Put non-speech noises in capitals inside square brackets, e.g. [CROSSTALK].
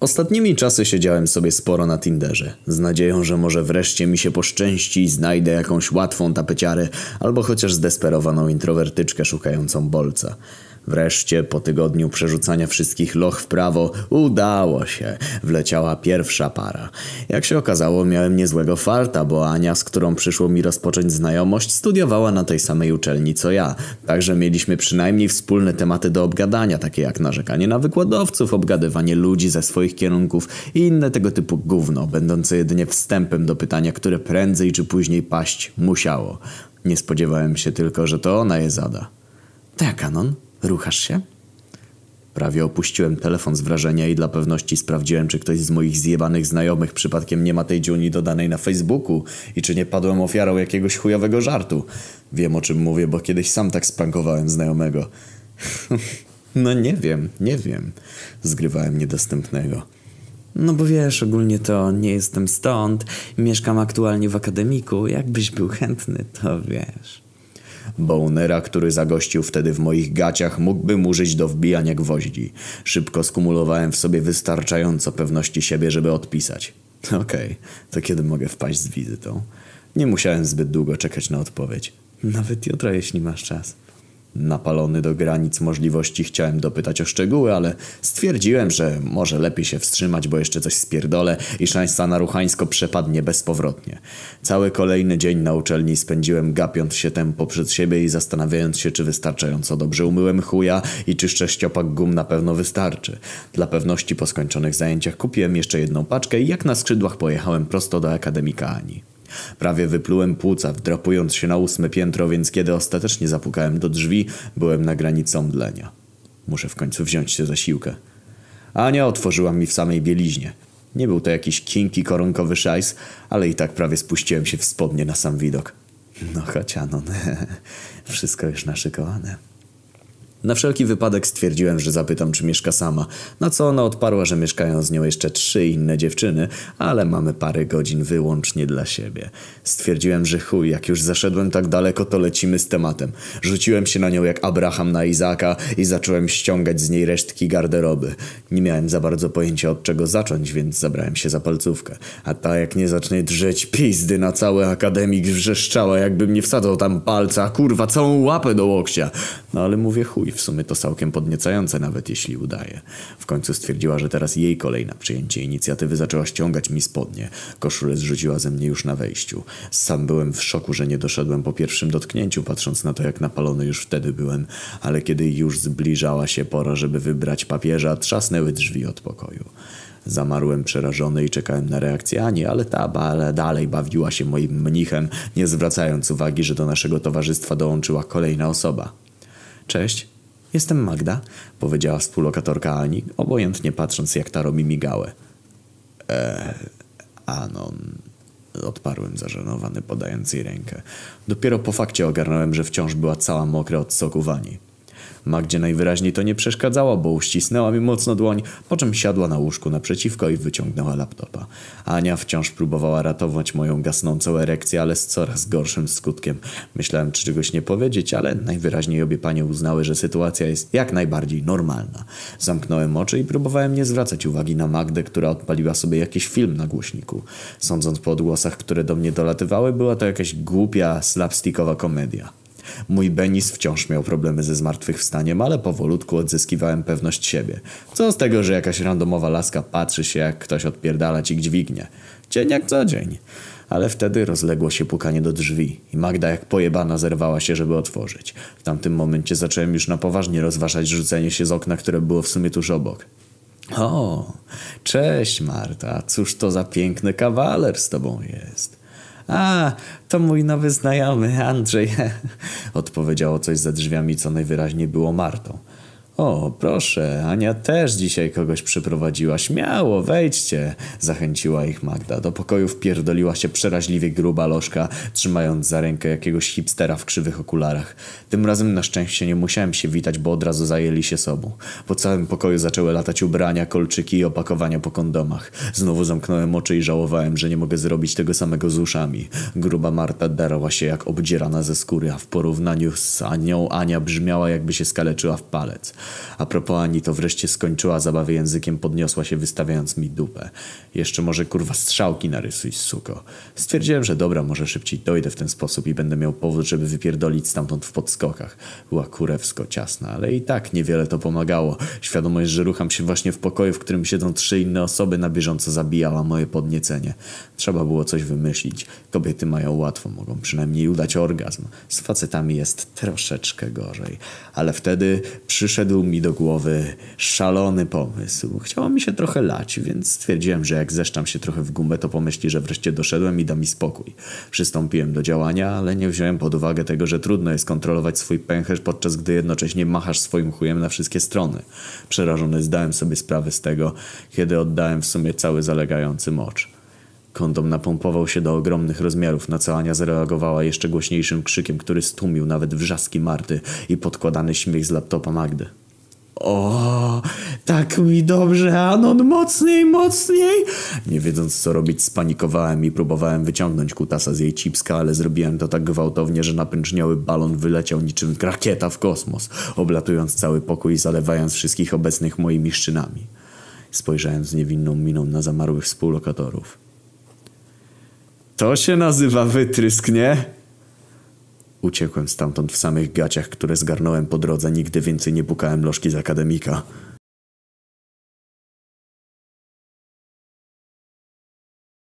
Ostatnimi czasy siedziałem sobie sporo na Tinderze, z nadzieją, że może wreszcie mi się poszczęści i znajdę jakąś łatwą tapeciarę albo chociaż zdesperowaną introwertyczkę szukającą bolca. Wreszcie po tygodniu przerzucania wszystkich loch w prawo udało się. Wleciała pierwsza para. Jak się okazało miałem niezłego farta, bo Ania, z którą przyszło mi rozpocząć znajomość, studiowała na tej samej uczelni co ja. Także mieliśmy przynajmniej wspólne tematy do obgadania, takie jak narzekanie na wykładowców, obgadywanie ludzi ze swoich kierunków i inne tego typu gówno, będące jedynie wstępem do pytania, które prędzej czy później paść musiało. Nie spodziewałem się tylko, że to ona je zada. Tak, Kanon? Ruchasz się? Prawie opuściłem telefon z wrażenia i dla pewności sprawdziłem, czy ktoś z moich zjebanych znajomych przypadkiem nie ma tej dziuni dodanej na Facebooku i czy nie padłem ofiarą jakiegoś chujowego żartu. Wiem o czym mówię, bo kiedyś sam tak sprankowałem znajomego. [LAUGHS] no nie wiem, nie wiem. Zgrywałem niedostępnego. No bo wiesz, ogólnie to nie jestem stąd. Mieszkam aktualnie w akademiku. Jakbyś był chętny, to wiesz. Bonera, który zagościł wtedy w moich gaciach, mógłbym użyć do wbijania gwoździ. Szybko skumulowałem w sobie wystarczająco pewności siebie, żeby odpisać. [LAUGHS] Okej, okay, to kiedy mogę wpaść z wizytą? Nie musiałem zbyt długo czekać na odpowiedź. Nawet jutro, jeśli masz czas. Napalony do granic możliwości chciałem dopytać o szczegóły, ale stwierdziłem, że może lepiej się wstrzymać, bo jeszcze coś spierdolę i szansa na ruchańsko przepadnie bezpowrotnie. Cały kolejny dzień na uczelni spędziłem gapiąc się tempo przed siebie i zastanawiając się, czy wystarczająco dobrze umyłem chuja i czy sześciopak gum na pewno wystarczy. Dla pewności po skończonych zajęciach kupiłem jeszcze jedną paczkę i jak na skrzydłach pojechałem prosto do Akademika Ani. Prawie wyplułem płuca, wdrapując się na ósme piętro, więc kiedy ostatecznie zapukałem do drzwi, byłem na granicy omdlenia. Muszę w końcu wziąć się za siłkę. Ania otworzyła mi w samej bieliźnie. Nie był to jakiś kinki koronkowy szajs, ale i tak prawie spuściłem się w spodnie na sam widok. No chociaż, [LAUGHS] wszystko już naszykowane. Na wszelki wypadek stwierdziłem, że zapytam, czy mieszka sama, na co ona odparła, że mieszkają z nią jeszcze trzy inne dziewczyny, ale mamy parę godzin wyłącznie dla siebie. Stwierdziłem, że chuj, jak już zaszedłem tak daleko, to lecimy z tematem. Rzuciłem się na nią jak Abraham na Izaka i zacząłem ściągać z niej resztki garderoby. Nie miałem za bardzo pojęcia od czego zacząć, więc zabrałem się za palcówkę. A ta jak nie zacznie drzeć pizdy na cały akademik wrzeszczała, jakbym nie wsadzał tam palca, kurwa, całą łapę do łokcia. No ale mówię chuj, w sumie to całkiem podniecające, nawet jeśli udaje. W końcu stwierdziła, że teraz jej kolej na przyjęcie inicjatywy zaczęła ściągać mi spodnie. Koszulę zrzuciła ze mnie już na wejściu. Sam byłem w szoku, że nie doszedłem po pierwszym dotknięciu, patrząc na to, jak napalony już wtedy byłem. Ale kiedy już zbliżała się pora, żeby wybrać papieża, trzasnęły drzwi od pokoju. Zamarłem przerażony i czekałem na reakcję Ani, ale ta ale dalej bawiła się moim mnichem, nie zwracając uwagi, że do naszego towarzystwa dołączyła kolejna osoba. Cześć, jestem Magda, powiedziała współlokatorka Ani, obojętnie patrząc jak ta robi migałę. Eee, Anon... Odparłem zażenowany, podając jej rękę. Dopiero po fakcie ogarnąłem, że wciąż była cała mokra od soku Wani. Magdzie najwyraźniej to nie przeszkadzało, bo uścisnęła mi mocno dłoń, po czym siadła na łóżku naprzeciwko i wyciągnęła laptopa. Ania wciąż próbowała ratować moją gasnącą erekcję, ale z coraz gorszym skutkiem. Myślałem, czy czegoś nie powiedzieć, ale najwyraźniej obie panie uznały, że sytuacja jest jak najbardziej normalna. Zamknąłem oczy i próbowałem nie zwracać uwagi na Magdę, która odpaliła sobie jakiś film na głośniku. Sądząc po odgłosach, które do mnie dolatywały, była to jakaś głupia, slapstickowa komedia. Mój Benis wciąż miał problemy ze zmartwychwstaniem, ale powolutku odzyskiwałem pewność siebie. Co z tego, że jakaś randomowa laska patrzy się, jak ktoś odpierdala ci dźwignię. Dzień jak co dzień. Ale wtedy rozległo się pukanie do drzwi i Magda jak pojebana zerwała się, żeby otworzyć. W tamtym momencie zacząłem już na poważnie rozważać rzucenie się z okna, które było w sumie tuż obok. O, cześć Marta, cóż to za piękny kawaler z tobą jest. A, to mój nowy znajomy, Andrzej. [LAUGHS] Odpowiedziało coś za drzwiami, co najwyraźniej było Martą. O, proszę, Ania też dzisiaj kogoś przyprowadziła. Śmiało, wejdźcie, zachęciła ich Magda. Do pokoju wpierdoliła się przeraźliwie gruba lożka, trzymając za rękę jakiegoś hipstera w krzywych okularach. Tym razem na szczęście nie musiałem się witać, bo od razu zajęli się sobą. Po całym pokoju zaczęły latać ubrania, kolczyki i opakowania po kondomach. Znowu zamknąłem oczy i żałowałem, że nie mogę zrobić tego samego z uszami. Gruba Marta darła się jak obdzierana ze skóry, a w porównaniu z Anią Ania brzmiała jakby się skaleczyła w palec. A propos Ani, to wreszcie skończyła zabawę językiem, podniosła się wystawiając mi dupę. Jeszcze może kurwa strzałki narysuj, suko. Stwierdziłem, że dobra, może szybciej dojdę w ten sposób i będę miał powód, żeby wypierdolić stamtąd w podskokach. Była kurewsko ciasna, ale i tak niewiele to pomagało. Świadomość, że rucham się właśnie w pokoju, w którym siedzą trzy inne osoby na bieżąco zabijała moje podniecenie. Trzeba było coś wymyślić. Kobiety mają łatwo, mogą przynajmniej udać orgazm. Z facetami jest troszeczkę gorzej. Ale wtedy przyszedł mi do głowy szalony pomysł. Chciało mi się trochę lać, więc stwierdziłem, że jak zeszczam się trochę w gumę, to pomyśli, że wreszcie doszedłem i da mi spokój. Przystąpiłem do działania, ale nie wziąłem pod uwagę tego, że trudno jest kontrolować swój pęcherz, podczas gdy jednocześnie machasz swoim chujem na wszystkie strony. Przerażony zdałem sobie sprawę z tego, kiedy oddałem w sumie cały zalegający mocz. Kondom napompował się do ogromnych rozmiarów, na co Ania zareagowała jeszcze głośniejszym krzykiem, który stłumił nawet wrzaski Marty i podkładany śmiech z laptopa Magdy. O, tak mi dobrze, Anon, mocniej, mocniej! Nie wiedząc co robić, spanikowałem i próbowałem wyciągnąć kutasa z jej cipska, ale zrobiłem to tak gwałtownie, że napęczniały balon wyleciał niczym rakieta w kosmos, oblatując cały pokój i zalewając wszystkich obecnych moimi szczynami. Spojrzałem z niewinną miną na zamarłych współlokatorów. To się nazywa wytrysk, nie? Uciekłem stamtąd w samych gaciach, które zgarnąłem po drodze. Nigdy więcej nie pukałem lożki z akademika.